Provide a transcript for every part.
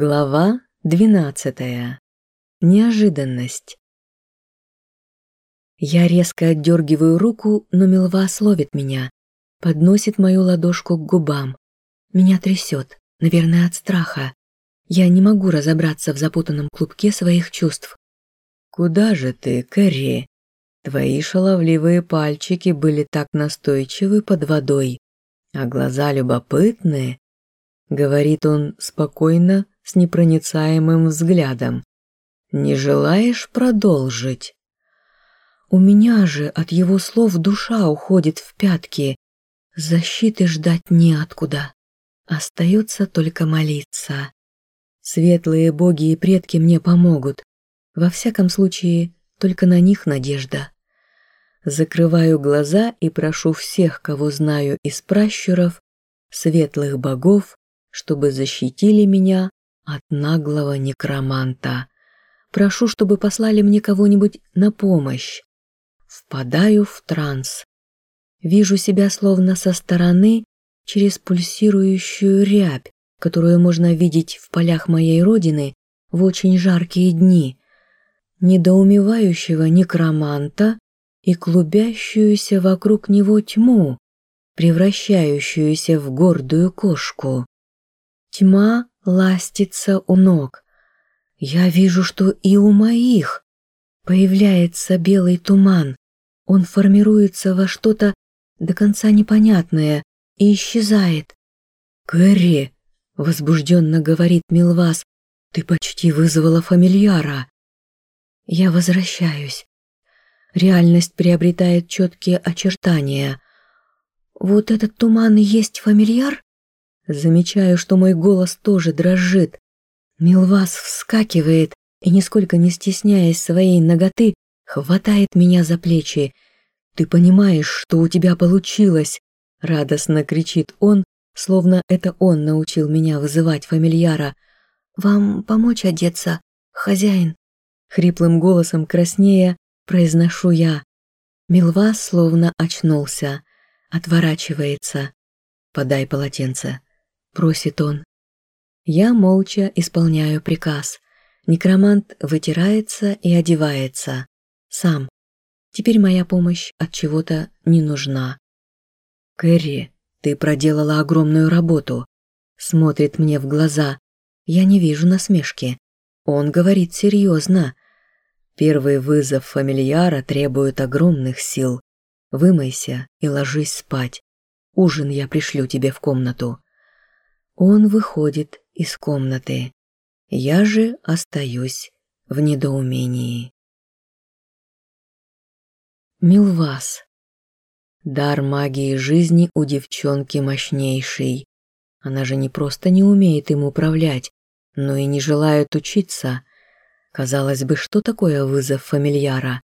Глава двенадцатая. Неожиданность. Я резко отдергиваю руку, но Милвас ловит меня, подносит мою ладошку к губам. Меня трясет, наверное, от страха. Я не могу разобраться в запутанном клубке своих чувств. «Куда же ты, Кэрри? Твои шаловливые пальчики были так настойчивы под водой, а глаза любопытные», — говорит он спокойно, с непроницаемым взглядом. «Не желаешь продолжить?» У меня же от его слов душа уходит в пятки. Защиты ждать неоткуда. Остается только молиться. Светлые боги и предки мне помогут. Во всяком случае, только на них надежда. Закрываю глаза и прошу всех, кого знаю из пращуров, светлых богов, чтобы защитили меня от наглого некроманта. Прошу, чтобы послали мне кого-нибудь на помощь. Впадаю в транс. Вижу себя словно со стороны через пульсирующую рябь, которую можно видеть в полях моей родины в очень жаркие дни, недоумевающего некроманта и клубящуюся вокруг него тьму, превращающуюся в гордую кошку. Тьма ластится у ног. Я вижу, что и у моих появляется белый туман. Он формируется во что-то до конца непонятное и исчезает. «Кэрри!» — возбужденно говорит Милвас. «Ты почти вызвала фамильяра!» Я возвращаюсь. Реальность приобретает четкие очертания. Вот этот туман и есть фамильяр? Замечаю, что мой голос тоже дрожит. Милвас вскакивает и, нисколько не стесняясь своей ноготы, хватает меня за плечи. «Ты понимаешь, что у тебя получилось?» Радостно кричит он, словно это он научил меня вызывать фамильяра. «Вам помочь одеться, хозяин?» Хриплым голосом краснея произношу я. Милвас словно очнулся, отворачивается. «Подай полотенце», просит он. Я молча исполняю приказ. Некромант вытирается и одевается. Сам. Теперь моя помощь от чего-то не нужна. Кэрри, ты проделала огромную работу. Смотрит мне в глаза. Я не вижу насмешки. Он говорит серьезно. Первый вызов фамильяра требует огромных сил. Вымойся и ложись спать. Ужин я пришлю тебе в комнату. Он выходит из комнаты. Я же остаюсь в недоумении. Милвас. Дар магии жизни у девчонки мощнейший. Она же не просто не умеет им управлять, но и не желает учиться. Казалось бы, что такое вызов фамильяра?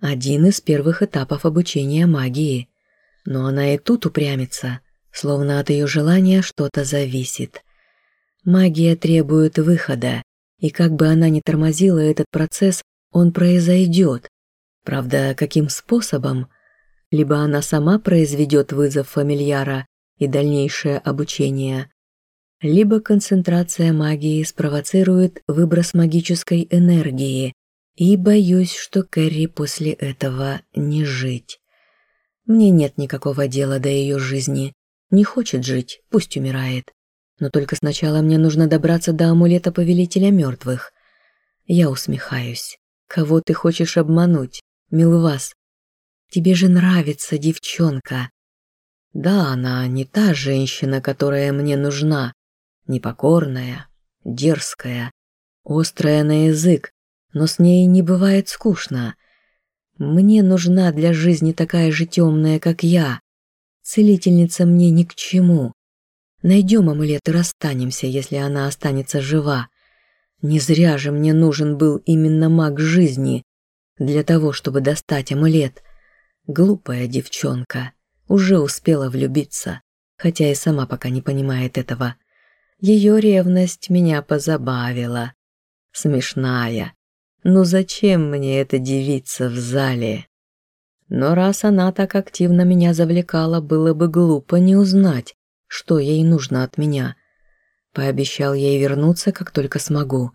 Один из первых этапов обучения магии. Но она и тут упрямится – словно от ее желания что-то зависит. Магия требует выхода, и как бы она ни тормозила этот процесс, он произойдет. Правда, каким способом? Либо она сама произведет вызов фамильяра и дальнейшее обучение, либо концентрация магии спровоцирует выброс магической энергии, и боюсь, что Кэрри после этого не жить. Мне нет никакого дела до ее жизни, не хочет жить, пусть умирает. Но только сначала мне нужно добраться до амулета Повелителя Мертвых. Я усмехаюсь. Кого ты хочешь обмануть, Милвас? Тебе же нравится девчонка. Да, она не та женщина, которая мне нужна. Непокорная, дерзкая, острая на язык, но с ней не бывает скучно. Мне нужна для жизни такая же темная, как я, Целительница мне ни к чему. Найдем амулет и расстанемся, если она останется жива. Не зря же мне нужен был именно маг жизни для того, чтобы достать амулет. Глупая девчонка. Уже успела влюбиться, хотя и сама пока не понимает этого. Ее ревность меня позабавила. Смешная. Ну зачем мне эта девица в зале? Но раз она так активно меня завлекала, было бы глупо не узнать, что ей нужно от меня. Пообещал ей вернуться, как только смогу.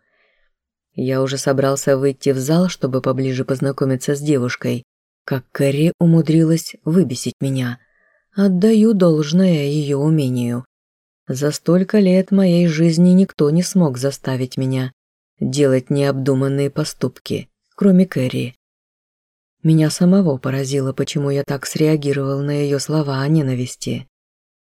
Я уже собрался выйти в зал, чтобы поближе познакомиться с девушкой, как Кэрри умудрилась выбесить меня. Отдаю должное ее умению. За столько лет моей жизни никто не смог заставить меня делать необдуманные поступки, кроме Кэрри. Меня самого поразило, почему я так среагировал на ее слова о ненависти.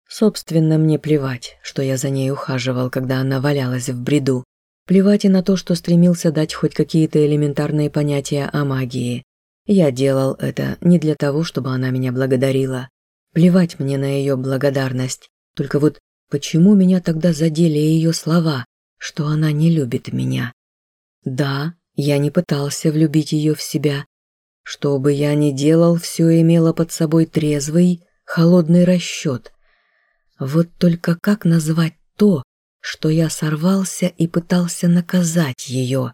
Собственно, мне плевать, что я за ней ухаживал, когда она валялась в бреду. Плевать и на то, что стремился дать хоть какие-то элементарные понятия о магии. Я делал это не для того, чтобы она меня благодарила. Плевать мне на ее благодарность. Только вот почему меня тогда задели ее слова, что она не любит меня? Да, я не пытался влюбить ее в себя, что бы я ни делал, все имело под собой трезвый, холодный расчет. Вот только как назвать то, что я сорвался и пытался наказать ее?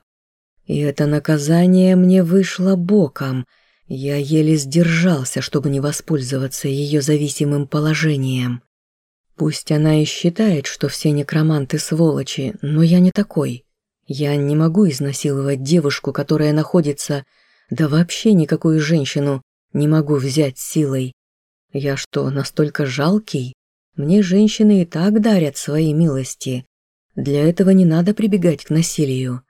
И это наказание мне вышло боком. Я еле сдержался, чтобы не воспользоваться ее зависимым положением. Пусть она и считает, что все некроманты сволочи, но я не такой. Я не могу изнасиловать девушку, которая находится да вообще никакую женщину не могу взять силой. Я что, настолько жалкий? Мне женщины и так дарят свои милости. Для этого не надо прибегать к насилию.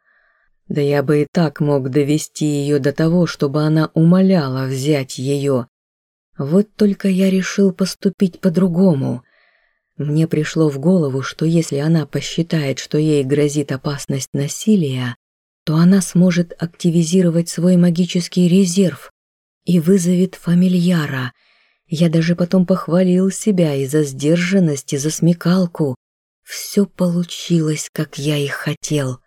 Да я бы и так мог довести ее до того, чтобы она умоляла взять ее. Вот только я решил поступить по-другому. Мне пришло в голову, что если она посчитает, что ей грозит опасность насилия, то она сможет активизировать свой магический резерв и вызовет фамильяра. Я даже потом похвалил себя и за сдержанность, и за смекалку. Все получилось, как я и хотел.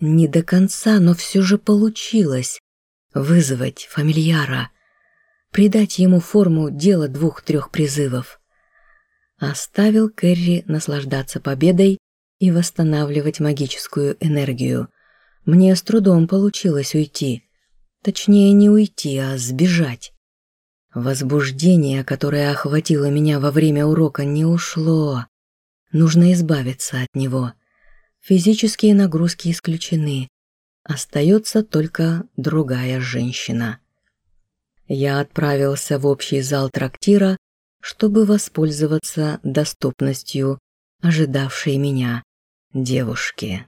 Не до конца, но все же получилось. Вызвать фамильяра. Придать ему форму дела двух-трех призывов. Оставил Кэрри наслаждаться победой и восстанавливать магическую энергию – мне с трудом получилось уйти. Точнее, не уйти, а сбежать. Возбуждение, которое охватило меня во время урока, не ушло. Нужно избавиться от него. Физические нагрузки исключены. Остается только другая женщина. Я отправился в общий зал трактира, чтобы воспользоваться доступностью ожидавшей меня девушки.